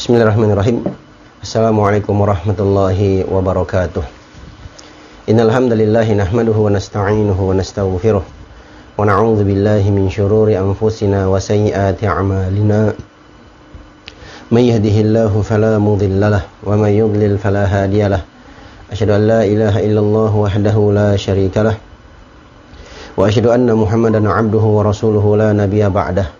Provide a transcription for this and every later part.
Bismillahirrahmanirrahim. Assalamualaikum warahmatullahi wabarakatuh. Innal hamdalillah nahmaduhu wa nasta'inuhu wa nastaghfiruh wa na'udzu billahi min shururi anfusina wa sayyiati a'malina. May yahdihillahu fala mudilla wa may yudlil fala hadiya lahu. Asyhadu an la ilaha illallah wahdahu la syarika wa asyhadu anna Muhammadan 'abduhu wa rasuluhu la nabiyya ba'dahu.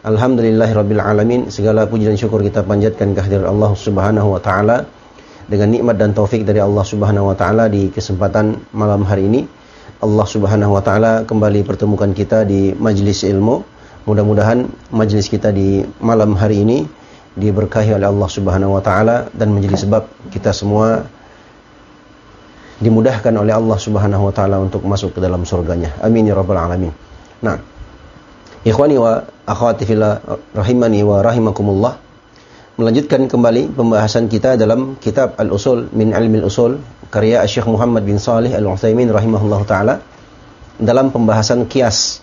Alhamdulillahirabbil alamin. Segala puji dan syukur kita panjatkan kehadiran Allah Subhanahu wa taala dengan nikmat dan taufik dari Allah Subhanahu wa taala di kesempatan malam hari ini. Allah Subhanahu wa taala kembali pertemukan kita di majlis ilmu. Mudah-mudahan majlis kita di malam hari ini diberkahi oleh Allah Subhanahu wa taala dan menjadi sebab kita semua dimudahkan oleh Allah Subhanahu wa taala untuk masuk ke dalam surganya. Amin ya rabbal alamin. Nah, Ikhwani wa akhwati fillah rahimani wa rahimakumullah. Melanjutkan kembali pembahasan kita dalam kitab Al-Usul min Ilmi Al-Usul karya Syekh Muhammad bin Salih Al-Utsaimin rahimahullah taala dalam pembahasan kias.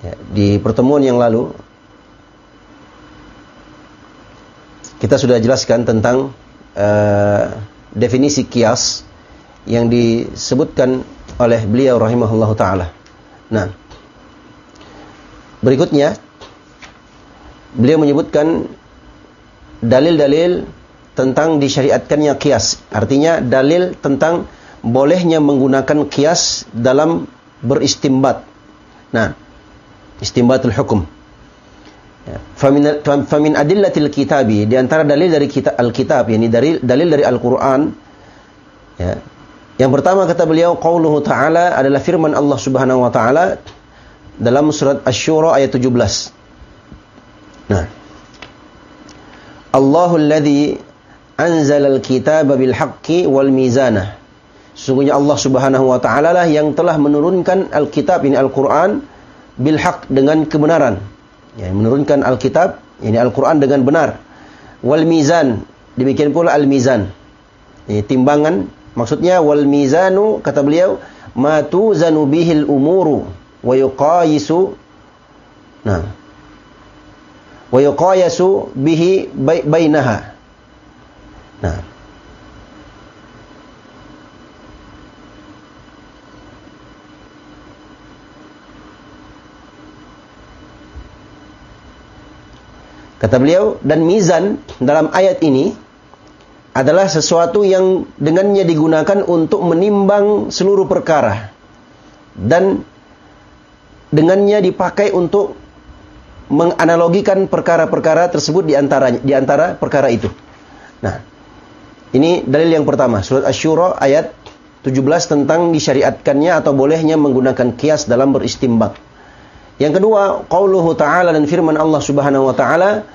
Ya, di pertemuan yang lalu kita sudah jelaskan tentang uh, definisi kias yang disebutkan oleh beliau rahimahullah taala. Nah, Berikutnya beliau menyebutkan dalil-dalil tentang disyariatkannya kias. Artinya dalil tentang bolehnya menggunakan kias dalam beristimbat. Nah, istimbatul hukum. Ya. Famin, famin adillatil kitabi di antara dalil dari kitab Alkitab yakni dalil dalil dari Al-Qur'an ya. Yang pertama kata beliau qauluhu ta'ala adalah firman Allah Subhanahu wa taala dalam surat Asy-Syura ayat 17. Nah. Allahul ladzi anzala al-kitaba bil haqqi wal mizana. Sesungguhnya Allah Subhanahu wa taala lah yang telah menurunkan Alkitab ini Al-Qur'an bil haq dengan kebenaran. Ya, menurunkan Alkitab ini Al-Qur'an dengan benar. Wal mizan, demikian pula al-mizan. Ini timbangan maksudnya wal mizanu kata beliau ma tuzanu bihil umuru wa yuqayisu nah wa yuqayasu bihi bainaha nah Kata beliau, dan mizan dalam ayat ini adalah sesuatu yang dengannya digunakan untuk menimbang seluruh perkara. Dan dengannya dipakai untuk menganalogikan perkara-perkara tersebut di antara di antara perkara itu. Nah, ini dalil yang pertama, surat Asy-Syura ayat 17 tentang disyariatkannya atau bolehnya menggunakan kias dalam beristimbat. Yang kedua, qauluhu ta'ala dan firman Allah Subhanahu wa taala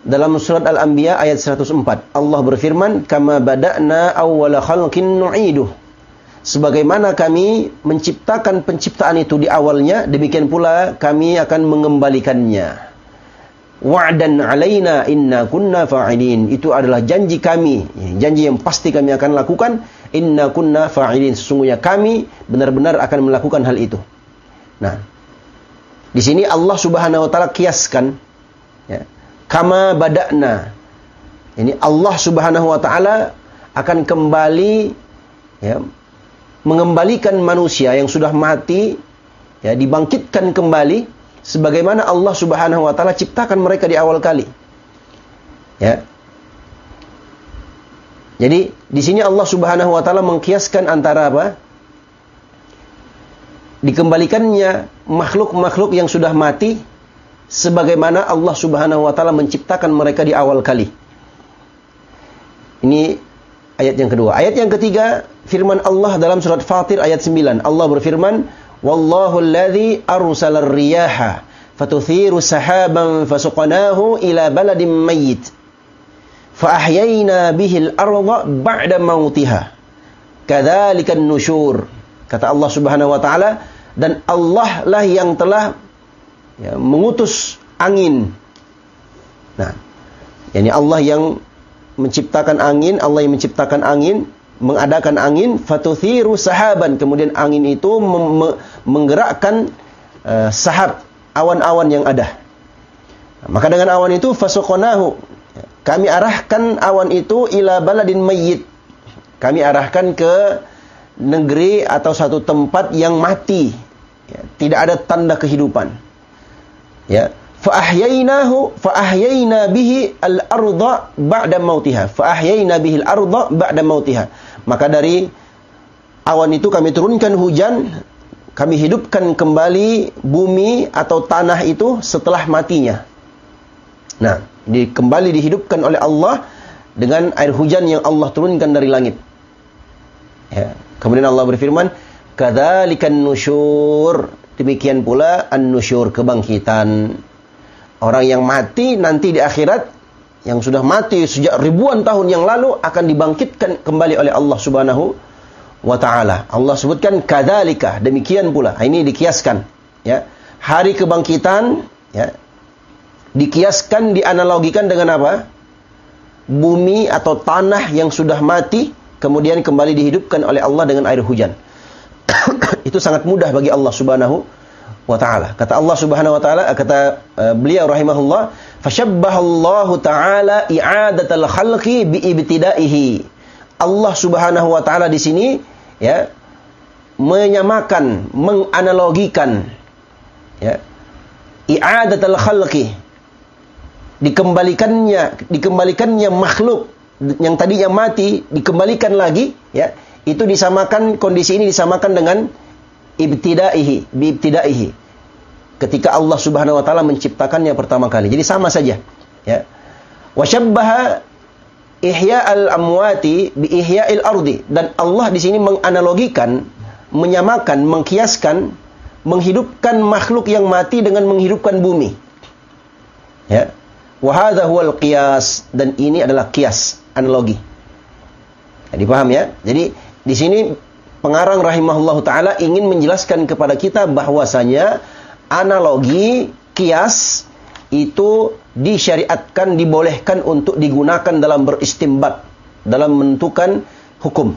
dalam surat Al-Anbiya ayat 104. Allah berfirman, "Kama bada'na awwala khalqin nu'iduh." Sebagaimana kami menciptakan penciptaan itu di awalnya, demikian pula kami akan mengembalikannya. Wa'dan alaina inna kunna fa'ilin. Itu adalah janji kami, janji yang pasti kami akan lakukan. Inna kunna fa'ilin. Sesungguhnya kami benar-benar akan melakukan hal itu. Nah, di sini Allah Subhanahu wa taala kiaskan ya, kama bada'na. Ini Allah Subhanahu wa taala akan kembali ya, mengembalikan manusia yang sudah mati ya dibangkitkan kembali sebagaimana Allah Subhanahu wa taala ciptakan mereka di awal kali. Ya. Jadi di sini Allah Subhanahu wa taala mengkiaskan antara apa? dikembalikannya makhluk-makhluk yang sudah mati sebagaimana Allah Subhanahu wa taala menciptakan mereka di awal kali. Ini ayat yang kedua. Ayat yang ketiga, firman Allah dalam surat Fatir ayat 9. Allah berfirman, "Wallahu alladhi arsala riyaha fatuthiru sahaban fasuqnahu ila baladin mayyit." Fa'ahyayna bihil arda ba'da mautiha. Kadzalikan nusyur. Kata Allah Subhanahu wa taala, dan Allah lah yang telah ya, mengutus angin. Nah, yakni Allah yang menciptakan angin, Allah yang menciptakan angin, mengadakan angin, fatuthiru sahaban. Kemudian angin itu menggerakkan uh, sahab, awan-awan yang ada. Maka dengan awan itu fasuqnahu. Kami arahkan awan itu ila baladin mayyit. Kami arahkan ke negeri atau satu tempat yang mati. Ya, tidak ada tanda kehidupan ya bihi al-ardha mautiha. Bihi al-ardha maka dari awan itu kami turunkan hujan kami hidupkan kembali bumi atau tanah itu setelah matinya. Nah di, kembali dihidupkan oleh Allah dengan air hujan yang Allah turunkan dari langit. Ya. Kemudian Allah berfirman kadzalikan nusyur. Demikian pula an-nusyur kebangkitan. Orang yang mati nanti di akhirat yang sudah mati sejak ribuan tahun yang lalu akan dibangkitkan kembali oleh Allah Subhanahu wa taala. Allah sebutkan kadzalika, demikian pula. Ini dikiaskan, ya. Hari kebangkitan, ya. Dikiaskan, dianalogikan dengan apa? Bumi atau tanah yang sudah mati kemudian kembali dihidupkan oleh Allah dengan air hujan. itu sangat mudah bagi Allah Subhanahu wa taala. Kata Allah Subhanahu wa taala kata uh, beliau rahimahullah, fashabbahallahu taala i'adatal khalqi bi ibtidaihi. Allah Subhanahu wa taala di sini ya menyamakan, menganalogikan ya i'adatul khalqi dikembalikannya dikembalikannya makhluk yang tadinya mati dikembalikan lagi ya itu disamakan kondisi ini disamakan dengan ibtidaihi bi ibtidaihi ketika Allah Subhanahu wa taala menciptakannya pertama kali. Jadi sama saja, ya. Wa syabbaha ihya'al amwati bi ihya'il ardi dan Allah di sini menganalogikan, menyamakan, mengkiaskan, menghidupkan makhluk yang mati dengan menghidupkan bumi. Ya. Wa hadha huwal qiyas dan ini adalah kias, analogi. Jadi paham ya? Jadi di sini pengarang rahimahullah taala ingin menjelaskan kepada kita bahwasanya analogi kias itu disyariatkan dibolehkan untuk digunakan dalam beristimbat dalam menentukan hukum.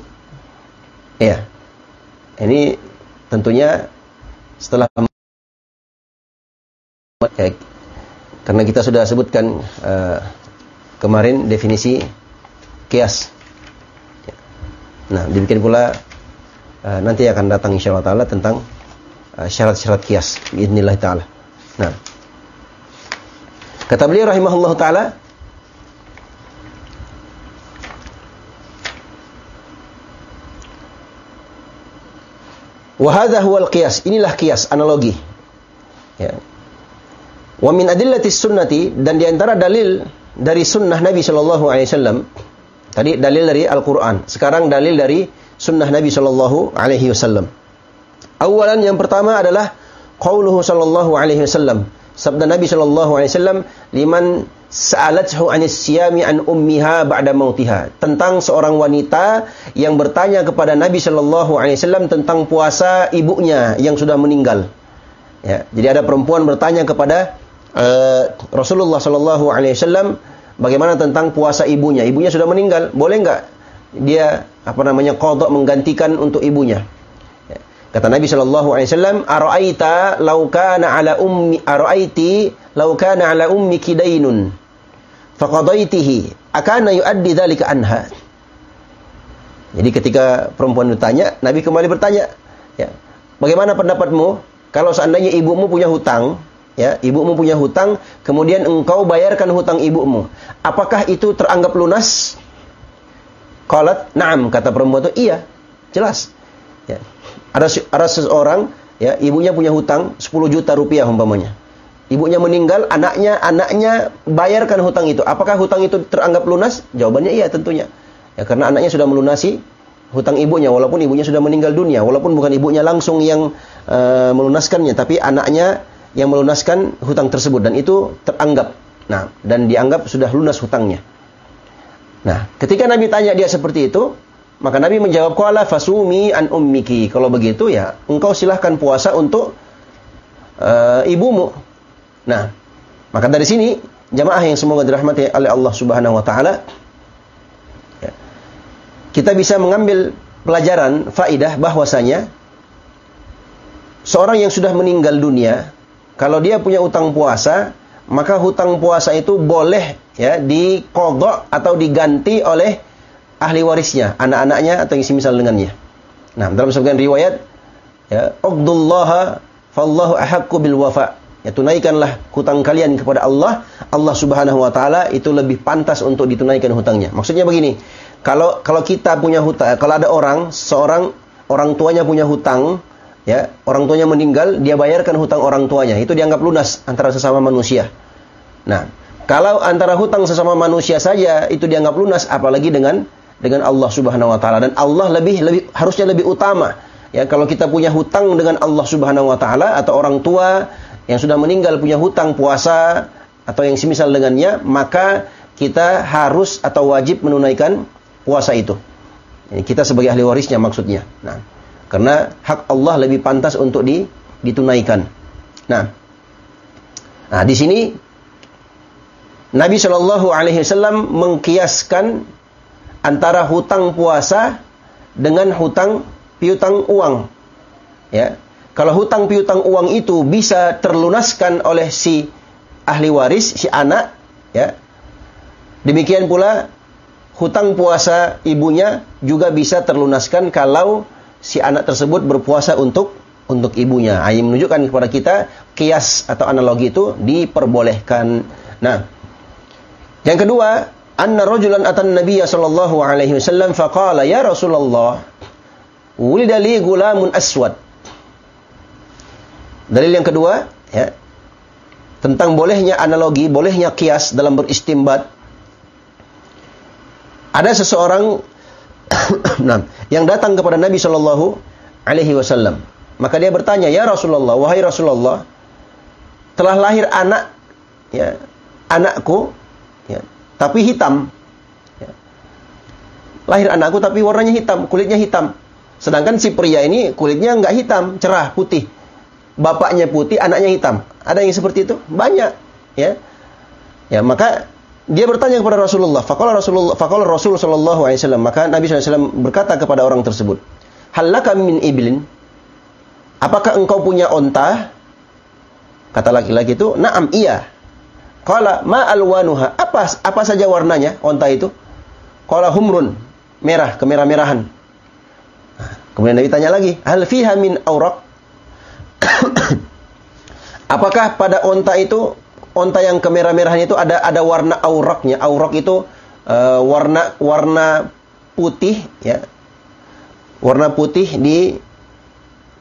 Ya. Ini tentunya setelah ya, karena kita sudah sebutkan uh, kemarin definisi kias Nah, demikian pula uh, nanti akan datang insya Allah taala tentang uh, syarat-syarat kias bismillah taala. Nah. Kata beliau rahimahullah taala Wahada huwal qiyas. Inilah kias, analogi. Ya. Wa min adillatis sunnati dan di antara dalil dari sunnah Nabi Shallallahu Alaihi Wasallam Tadi dalil dari Al-Quran. Sekarang dalil dari sunnah Nabi Shallallahu Alaihi Wasallam. Awalan yang pertama adalah qauluhu Shallallahu Alaihi Wasallam. Sabda Nabi Shallallahu Alaihi Wasallam liman sa'alathu anis siyami an ummiha ba'da mautiha. Tentang seorang wanita yang bertanya kepada Nabi Shallallahu Alaihi Wasallam tentang puasa ibunya yang sudah meninggal. Ya, jadi ada perempuan bertanya kepada uh, Rasulullah Shallallahu Alaihi Wasallam Bagaimana tentang puasa ibunya? Ibunya sudah meninggal, boleh nggak dia apa namanya kodok menggantikan untuk ibunya? Ya. Kata Nabi Shallallahu Alaihi Wasallam, "Aroaita laukana ala ummi aroaiti laukana ala ummi kidainun, faqadaitihi, akana yuaddi dzalika anha." Jadi ketika perempuan ditanya, Nabi kembali bertanya, ya, bagaimana pendapatmu kalau seandainya ibumu punya hutang, ya, ibumu punya hutang, kemudian engkau bayarkan hutang ibumu. Apakah itu teranggap lunas? Qalat, "Na'am," kata perempuan itu, "Iya." Jelas. Ya. Ada ada seseorang ya, ibunya punya hutang 10 juta rupiah umpamanya. Ibunya meninggal, anaknya anaknya bayarkan hutang itu. Apakah hutang itu teranggap lunas? Jawabannya iya tentunya. Ya karena anaknya sudah melunasi hutang ibunya walaupun ibunya sudah meninggal dunia, walaupun bukan ibunya langsung yang uh, melunaskannya, tapi anaknya yang melunaskan hutang tersebut dan itu teranggap. Nah, dan dianggap sudah lunas hutangnya. Nah, ketika Nabi tanya dia seperti itu, maka Nabi menjawab qala fasumi an ummiki. Kalau begitu ya, engkau silahkan puasa untuk uh, ibumu. Nah, maka dari sini jamaah yang semoga dirahmati oleh Allah Subhanahu wa taala ya, kita bisa mengambil pelajaran faidah bahwasanya seorang yang sudah meninggal dunia kalau dia punya utang puasa maka hutang puasa itu boleh ya dikodok atau diganti oleh ahli warisnya, anak-anaknya atau yang semisal dengannya. Nah, dalam sebagian riwayat ya, Uqdullaha fallahu ahaqqu bil wafa. Ya tunaikanlah hutang kalian kepada Allah. Allah Subhanahu wa taala itu lebih pantas untuk ditunaikan hutangnya. Maksudnya begini, kalau kalau kita punya hutang, kalau ada orang, seorang orang tuanya punya hutang, ya, orang tuanya meninggal, dia bayarkan hutang orang tuanya. Itu dianggap lunas antara sesama manusia. Nah, kalau antara hutang sesama manusia saja itu dianggap lunas, apalagi dengan dengan Allah Subhanahu wa taala dan Allah lebih lebih harusnya lebih utama ya kalau kita punya hutang dengan Allah Subhanahu wa taala atau orang tua yang sudah meninggal punya hutang puasa atau yang semisal dengannya maka kita harus atau wajib menunaikan puasa itu kita sebagai ahli warisnya maksudnya nah karena hak Allah lebih pantas untuk di, ditunaikan nah nah di sini Nabi Shallallahu Alaihi Wasallam mengkiaskan antara hutang puasa dengan hutang piutang uang. Ya. Kalau hutang piutang uang itu bisa terlunaskan oleh si ahli waris, si anak, ya. Demikian pula hutang puasa ibunya juga bisa terlunaskan kalau si anak tersebut berpuasa untuk untuk ibunya. Ini menunjukkan kepada kita kias atau analogi itu diperbolehkan. Nah, yang kedua, anna rajulan atan nabiyya sallallahu alaihi wasallam faqala ya Rasulullah wulida li gulamun aswad. Dalil yang kedua ya tentang bolehnya analogi, bolehnya kias dalam beristimbat. Ada seseorang nah, yang datang kepada Nabi Shallallahu Alaihi Wasallam. Maka dia bertanya, ya Rasulullah, wahai Rasulullah, telah lahir anak, ya, anakku, ya, tapi hitam. Ya. Lahir anakku tapi warnanya hitam, kulitnya hitam. Sedangkan si pria ini kulitnya nggak hitam, cerah, putih. Bapaknya putih, anaknya hitam. Ada yang seperti itu? Banyak, ya. Ya, maka dia bertanya kepada Rasulullah. Faqala Rasulullah, faqala Rasul sallallahu alaihi wasallam. Maka Nabi SAW berkata kepada orang tersebut, "Halaka min iblin?" Apakah engkau punya onta? Kata laki-laki itu, "Na'am, iya." Qala ma alwanuha? Apa apa saja warnanya onta itu? Qala humrun, merah, kemerah-merahan. Kemudian Nabi tanya lagi, hal fiha min aurak? Apakah pada onta itu onta yang kemerah-merahan itu ada ada warna auraknya? Aurak itu uh, warna warna putih ya. Warna putih di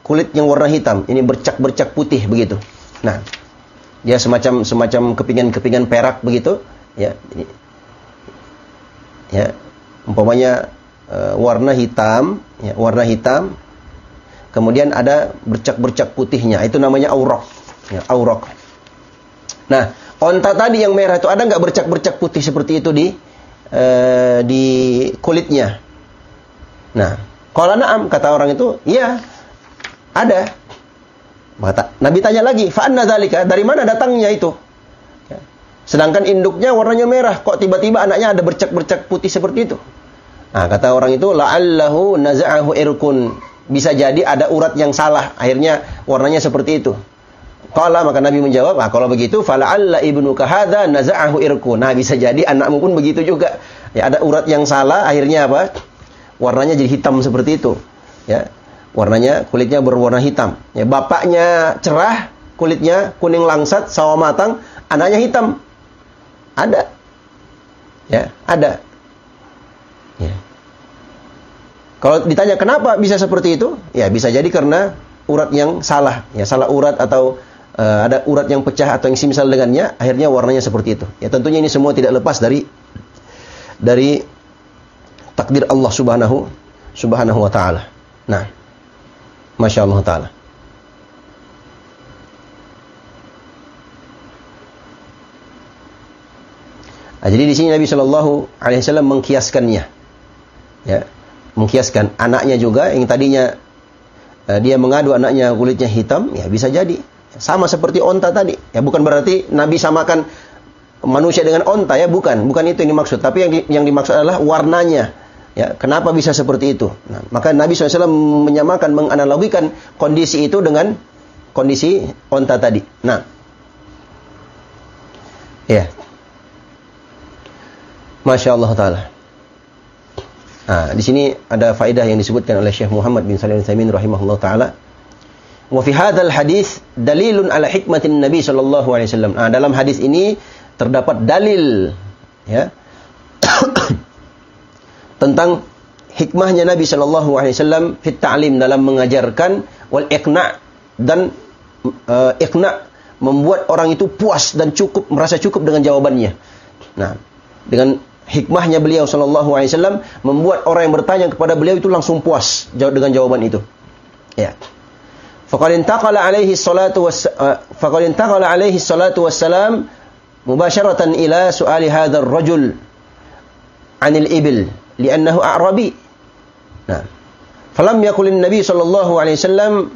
kulit yang warna hitam. Ini bercak-bercak putih begitu. Nah, dia semacam semacam kepingan-kepingan perak begitu ya ya umpamanya e, warna hitam ya warna hitam kemudian ada bercak-bercak putihnya itu namanya aurok ya aurok nah onta tadi yang merah itu ada nggak bercak-bercak putih seperti itu di e, di kulitnya nah kalau naam kata orang itu iya ada maka Nabi tanya lagi, "Fa'anna dzalika?" Dari mana datangnya itu? Ya. Sedangkan induknya warnanya merah, kok tiba-tiba anaknya ada bercak-bercak putih seperti itu? Nah, kata orang itu, "La'allahu naza'ahu irkun." Bisa jadi ada urat yang salah, akhirnya warnanya seperti itu. Kala maka Nabi menjawab, ah, kalau begitu fala'alla ibnu kahada naza'ahu irkun. Nah, bisa jadi anakmu pun begitu juga. Ya, ada urat yang salah, akhirnya apa? Warnanya jadi hitam seperti itu. Ya, warnanya kulitnya berwarna hitam. Ya, bapaknya cerah, kulitnya kuning langsat, sawo matang, anaknya hitam. Ada. Ya, ada. Ya. Kalau ditanya kenapa bisa seperti itu? Ya, bisa jadi karena urat yang salah, ya salah urat atau uh, ada urat yang pecah atau yang semisal dengannya, akhirnya warnanya seperti itu. Ya tentunya ini semua tidak lepas dari dari takdir Allah Subhanahu Subhanahu wa taala. Nah, Masya Allah taala. Nah, jadi di sini Nabi Shallallahu Alaihi Wasallam mengkiaskannya, ya, mengkiaskan anaknya juga yang tadinya uh, dia mengadu anaknya kulitnya hitam, ya bisa jadi sama seperti onta tadi. Ya bukan berarti Nabi samakan manusia dengan onta ya, bukan, bukan itu yang dimaksud. Tapi yang di, yang dimaksud adalah warnanya. Ya, kenapa bisa seperti itu? Nah, maka Nabi SAW menyamakan, menganalogikan kondisi itu dengan kondisi onta tadi. Nah, ya, Masya Allah Taala. Nah, di sini ada faedah yang disebutkan oleh Syekh Muhammad bin Salim Al-Utsaimin rahimahullah taala. Wa fi hadzal hadis dalilun ala hikmatin Nabi sallallahu alaihi wasallam. Nah, dalam hadis ini terdapat dalil ya tentang hikmahnya Nabi sallallahu alaihi wasallam fit ta'lim dalam mengajarkan wal iqna dan uh, iqna membuat orang itu puas dan cukup merasa cukup dengan jawabannya. Nah, dengan hikmahnya beliau sallallahu alaihi wasallam membuat orang yang bertanya kepada beliau itu langsung puas dengan jawaban itu. Ya. فقد انتقل عليه الصلاة والس... آه، فقد انتقل عليه الصلاة والسلام مباشرة إلى سؤال هذا الرجل عن الإبل لأنه أعربي نعم. فلم يقل النبي صلى الله عليه وسلم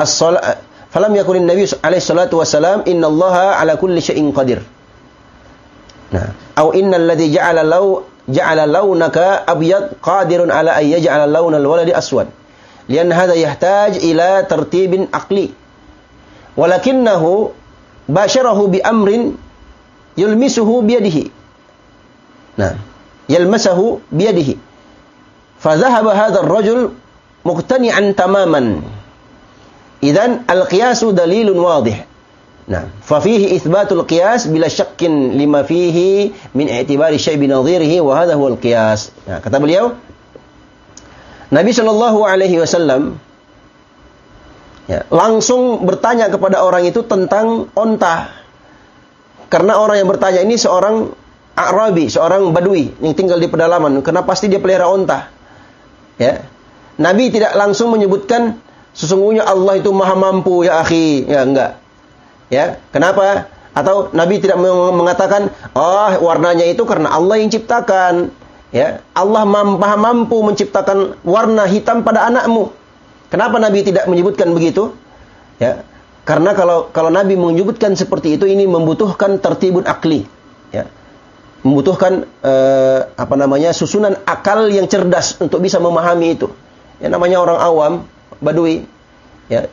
الصلاة فلم يقل النبي عليه الصلاة والسلام إن الله على كل شيء قدير. نعم. أو إن الذي جعل لو جعل لونك أبيض قادر على أن يجعل لون الولد أسود. لأن هذا يحتاج إلى ترتيب عقلي. ولكنه باشره بأمر يلمسه بيده. نعم. يلمسه بيده. فذهب هذا الرجل مقتنعا تماما. إذا القياس دليل واضح. نعم. ففيه إثبات القياس بلا شك لما فيه من اعتبار الشيء بنظيره وهذا هو القياس. نعم. كتب اليوم. Nabi Shallallahu alaihi wasallam ya, langsung bertanya kepada orang itu tentang onta. Karena orang yang bertanya ini seorang Arabi, seorang Badui yang tinggal di pedalaman, karena pasti dia pelihara onta. Ya. Nabi tidak langsung menyebutkan sesungguhnya Allah itu maha mampu ya akhi, ya enggak. Ya, kenapa? Atau Nabi tidak mengatakan, "Oh, warnanya itu karena Allah yang ciptakan." Ya, Allah maha mampu menciptakan warna hitam pada anakmu. Kenapa Nabi tidak menyebutkan begitu? Ya, karena kalau kalau Nabi menyebutkan seperti itu ini membutuhkan tertibun akli, ya. Membutuhkan eh, apa namanya? susunan akal yang cerdas untuk bisa memahami itu. Ya namanya orang awam, badui, ya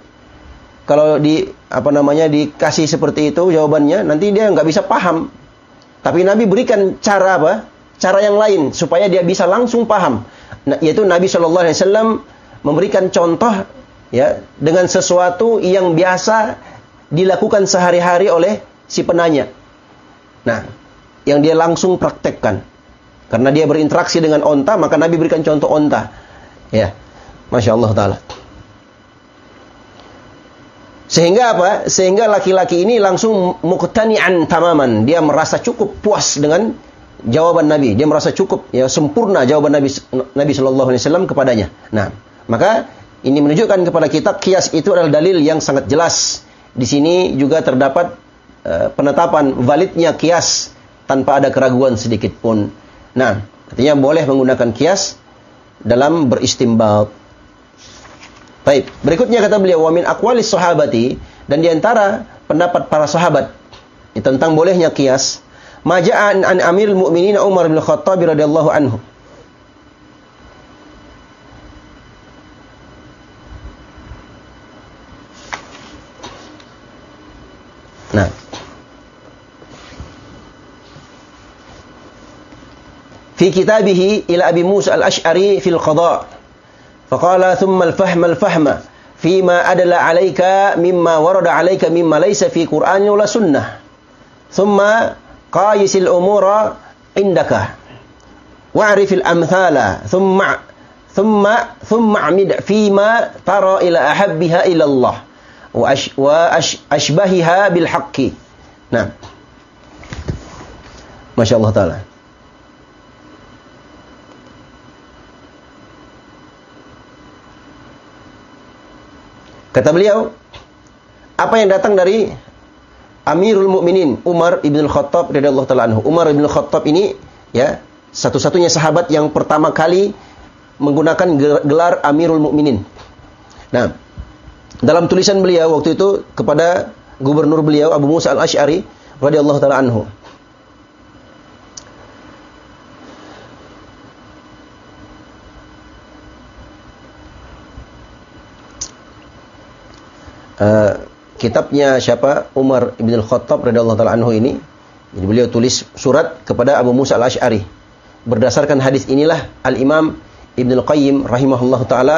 kalau di apa namanya dikasih seperti itu jawabannya nanti dia nggak bisa paham tapi Nabi berikan cara apa cara yang lain supaya dia bisa langsung paham. Nah, yaitu Nabi Shallallahu Alaihi Wasallam memberikan contoh ya dengan sesuatu yang biasa dilakukan sehari-hari oleh si penanya. Nah yang dia langsung praktekkan. Karena dia berinteraksi dengan onta maka Nabi berikan contoh onta. Ya masya Allah taala. Sehingga apa? Sehingga laki-laki ini langsung muqtani'an tamaman. Dia merasa cukup puas dengan jawaban Nabi. Dia merasa cukup ya sempurna jawaban Nabi Nabi sallallahu alaihi wasallam kepadanya. Nah, maka ini menunjukkan kepada kita kias itu adalah dalil yang sangat jelas. Di sini juga terdapat uh, penetapan validnya kias tanpa ada keraguan sedikit pun. Nah, artinya boleh menggunakan kias dalam beristimbat. Baik, berikutnya kata beliau wa min aqwalis sahabati dan di antara pendapat para sahabat tentang bolehnya kias maja'an an Amirul Mukminin Umar bin Khattab radhiyallahu anhu. Nah. Fi kitabihi ila Abi Musa al-Ash'ari fil qada' فقال ثم الفهم الفهم فيما أدل عليك مما ورد عليك مما ليس في قرآن ولا سنة ثم qayisil umura indaka. Wa'rifil amthala thumma thumma thumma amid fima tara ila ahabbiha ila Allah wa ashbahiha bil haqqi. Nah Masya Allah Ta'ala. Kata beliau Apa yang datang dari Amirul Mukminin Umar ibn Khattab radhiyallahu taala anhu. Umar ibn Khattab ini ya satu-satunya sahabat yang pertama kali menggunakan gelar Amirul Mukminin. Nah, dalam tulisan beliau waktu itu kepada gubernur beliau Abu Musa al-Ash'ari radhiyallahu taala anhu. Uh, kitabnya siapa Umar ibn al-Khattab radhiyallahu taala anhu ini jadi beliau tulis surat kepada Abu Musa al-Ash'ari berdasarkan hadis inilah al-Imam Ibn al-Qayyim rahimahullah taala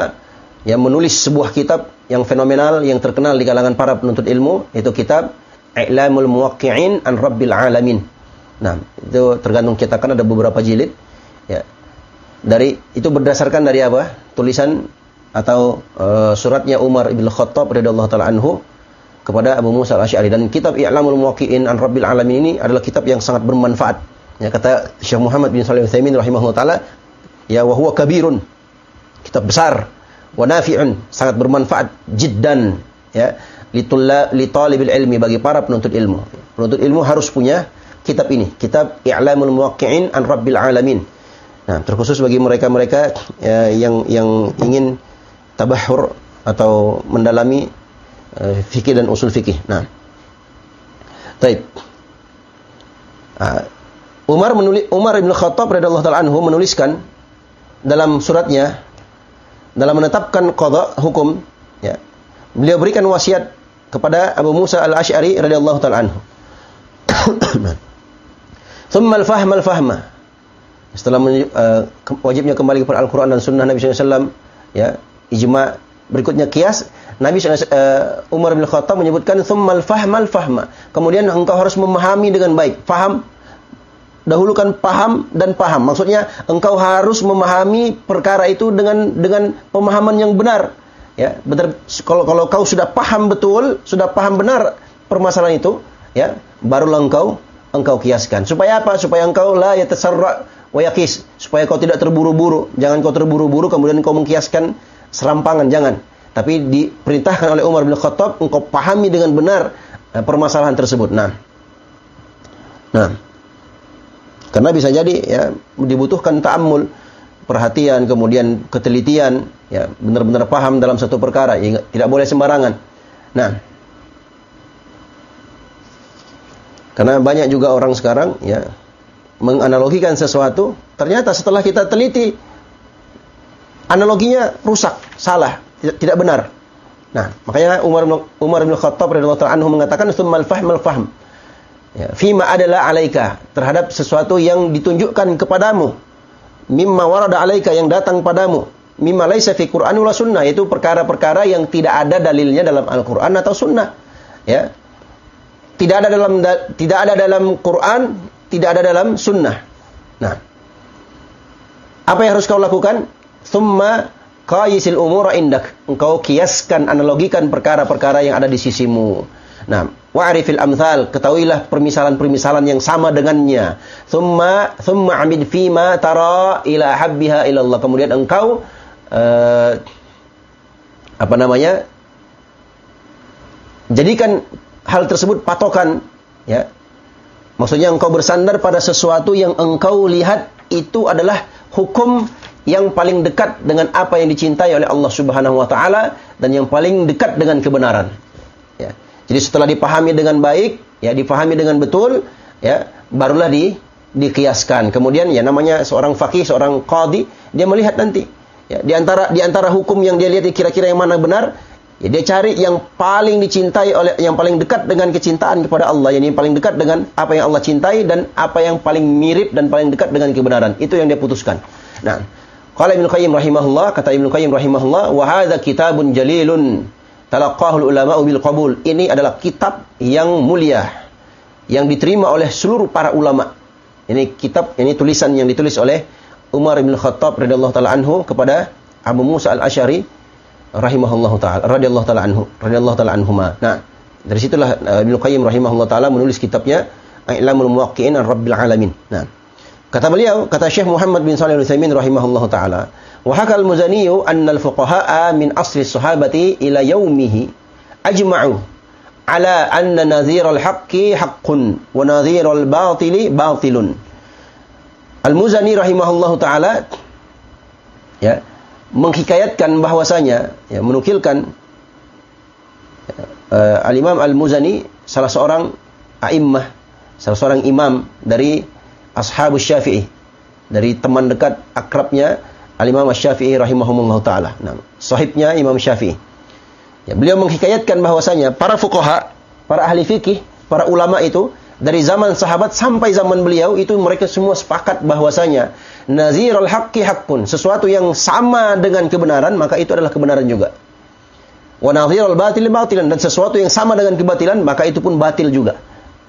yang menulis sebuah kitab yang fenomenal yang terkenal di kalangan para penuntut ilmu yaitu kitab I'lamul Muwaqqi'in an Rabbil Alamin. Nah, itu tergantung kita kan ada beberapa jilid ya. Dari itu berdasarkan dari apa? Tulisan atau uh, suratnya Umar ibn Khattab radhiyallahu taala anhu kepada Abu Musa al-Asy'ari dan kitab I'lamul Muwaqqi'in an Rabbil Alamin ini adalah kitab yang sangat bermanfaat. Ya kata Syekh Muhammad bin Shalih Utsaimin rahimahullah taala, ya wa huwa kabirun. Kitab besar wa nafi'un, sangat bermanfaat jiddan ya li talibil ilmi bagi para penuntut ilmu. Penuntut ilmu harus punya kitab ini, kitab I'lamul Muwaqqi'in an Rabbil Alamin. Nah, terkhusus bagi mereka-mereka ya, yang yang ingin tabahur atau mendalami fikih dan usul fikih. Nah. Baik. Uh, Umar menulis Umar bin Khattab radhiyallahu taala anhu menuliskan dalam suratnya dalam menetapkan qada hukum ya. Beliau berikan wasiat kepada Abu Musa al-Asy'ari radhiyallahu taala anhu. Thumma al-fahm al-fahma. Setelah uh, wajibnya kembali kepada Al-Qur'an dan sunnah Nabi SAW ya, ijma berikutnya kias Nabi uh, Umar bin Khattab menyebutkan thumma al-fahm al-fahma. Kemudian engkau harus memahami dengan baik. Faham. Dahulukan paham dan paham. Maksudnya engkau harus memahami perkara itu dengan dengan pemahaman yang benar. Ya benar kalau kalau kau sudah paham betul sudah paham benar permasalahan itu ya barulah engkau engkau kiaskan. Supaya apa? Supaya engkau la yatasarra wa yakis supaya kau tidak terburu-buru. Jangan kau terburu-buru kemudian kau mengkiaskan serampangan. Jangan tapi diperintahkan oleh Umar bin Khattab engkau pahami dengan benar eh, permasalahan tersebut. Nah. Nah. Karena bisa jadi ya dibutuhkan ta'ammul perhatian, kemudian ketelitian, ya benar-benar paham dalam satu perkara, ya, tidak boleh sembarangan. Nah, karena banyak juga orang sekarang ya menganalogikan sesuatu, ternyata setelah kita teliti analoginya rusak, salah, tidak, benar. Nah, makanya Umar Umar bin Khattab radhiyallahu anhu mengatakan tsummal fahmal fahm. Ya, fima adalah alaika terhadap sesuatu yang ditunjukkan kepadamu. Mimma warada alaika yang datang padamu. Mimma laisa fi Qur'an wala sunnah itu perkara-perkara yang tidak ada dalilnya dalam Al-Qur'an atau sunnah. Ya. Tidak ada dalam tidak ada dalam Quran tidak ada dalam sunnah. Nah. Apa yang harus kau lakukan? Summa qayisil umura indak engkau kiaskan analogikan perkara-perkara yang ada di sisimu Nah, wa'rifil amthal, ketahuilah permisalan-permisalan yang sama dengannya. Thumma thumma amid fima tara ila habbiha ila Allah. Kemudian engkau uh, apa namanya? Jadikan hal tersebut patokan, ya. Maksudnya engkau bersandar pada sesuatu yang engkau lihat itu adalah hukum yang paling dekat dengan apa yang dicintai oleh Allah Subhanahu wa taala dan yang paling dekat dengan kebenaran. Ya. Jadi setelah dipahami dengan baik, ya dipahami dengan betul, ya barulah di dikiaskan. Kemudian ya namanya seorang fakih, seorang qadi, dia melihat nanti ya di antara di antara hukum yang dia lihat kira-kira yang mana benar, ya dia cari yang paling dicintai oleh yang paling dekat dengan kecintaan kepada Allah, yang paling dekat dengan apa yang Allah cintai dan apa yang paling mirip dan paling dekat dengan kebenaran. Itu yang dia putuskan. Nah, Qala Ibnu Qayyim rahimahullah, kata Ibnu Qayyim rahimahullah, wa hadza kitabun jalilun talaqahul ulama bil qabul. Ini adalah kitab yang mulia yang diterima oleh seluruh para ulama. Ini kitab, ini tulisan yang ditulis oleh Umar bin Khattab radhiyallahu taala anhu kepada Abu Musa Al-Asy'ari rahimahullahu taala radhiyallahu taala anhu radhiyallahu taala anhuma. Nah, dari situlah uh, Ibnu Qayyim rahimahullah taala menulis kitabnya Ilamul Muwaqqi'in Rabbil Alamin. Nah, kata beliau, kata Syekh Muhammad bin Shalih Al-Utsaimin rahimahullahu taala, wa hakal Muzani anna al-fuqaha'a min asli sahabati ila yaumihi ajma'u ala anna nadhir al-haqqi haqqun wa nadhir al-batili batilun. Al-Muzani rahimahullahu taala ya menghikayatkan bahwasanya ya menukilkan uh, Al-Imam Al-Muzani salah seorang a'immah, salah seorang imam dari ashabus Syafi'i, dari teman dekat akrabnya Al-Imam Syafi'i rahimahumullah taala. Nah, sahibnya Imam Syafi'i. Ya, beliau menghikayatkan bahwasanya para fuqaha, para ahli fikih, para ulama itu dari zaman sahabat sampai zaman beliau itu mereka semua sepakat bahwasanya nazirul haqqi haqqun, sesuatu yang sama dengan kebenaran maka itu adalah kebenaran juga. Wa nazirul batil batilan dan sesuatu yang sama dengan kebatilan maka itu pun batil juga.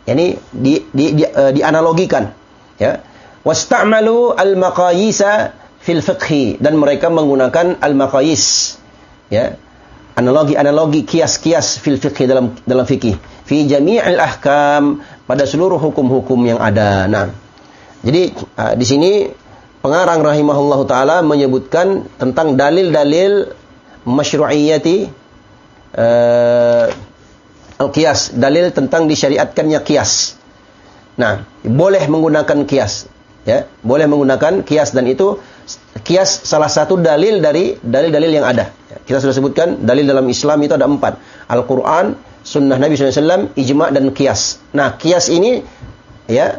Yani di, di, di, uh, dianalogikan ya. Wasta'malu al-maqayisa fil fiqhi dan mereka menggunakan al-maqayis ya. Analogi-analogi kias-kias fil fiqhi dalam dalam fikih fi jami'il ahkam pada seluruh hukum-hukum yang ada. Nah, jadi uh, di sini pengarang rahimahullah taala menyebutkan tentang dalil-dalil masyru'iyati uh, al-qiyas, dalil tentang disyariatkannya kias. Nah, boleh menggunakan kias, ya, boleh menggunakan kias dan itu kias salah satu dalil dari dalil-dalil yang ada. Kita sudah sebutkan dalil dalam Islam itu ada empat. Al-Quran, sunnah Nabi SAW, ijma dan kias. Nah, kias ini ya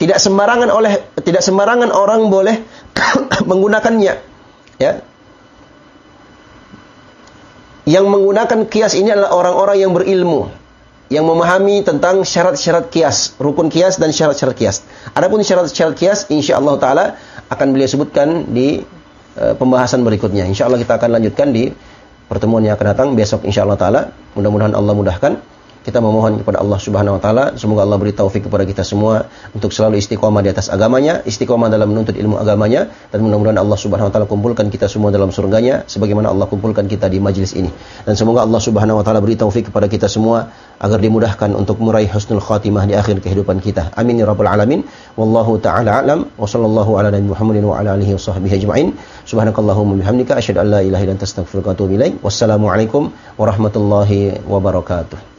tidak sembarangan oleh tidak sembarangan orang boleh menggunakannya. Ya. Yang menggunakan kias ini adalah orang-orang yang berilmu, yang memahami tentang syarat-syarat kias, rukun kias dan syarat-syarat kias. Adapun syarat-syarat kias, insya Allah taala akan beliau sebutkan di uh, pembahasan berikutnya. Insya Allah kita akan lanjutkan di pertemuan yang akan datang besok insyaallah taala. Mudah-mudahan Allah mudahkan. Kita memohon kepada Allah Subhanahu wa taala semoga Allah beri taufik kepada kita semua untuk selalu istiqomah di atas agamanya, istiqomah dalam menuntut ilmu agamanya dan mudah-mudahan Allah Subhanahu wa taala kumpulkan kita semua dalam surganya sebagaimana Allah kumpulkan kita di majlis ini. Dan semoga Allah Subhanahu wa taala beri taufik kepada kita semua agar dimudahkan untuk meraih husnul khatimah di akhir kehidupan kita. Amin ya rabbal alamin. Wallahu taala alam wa sallallahu ala nabi Muhammadin wa ala alihi washabbihi ajmain. Subhanakallahumma bihamdika asyhadu an la ilaha illa anta astaghfiruka wa atubu ilaik. Wassalamualaikum warahmatullahi wabarakatuh.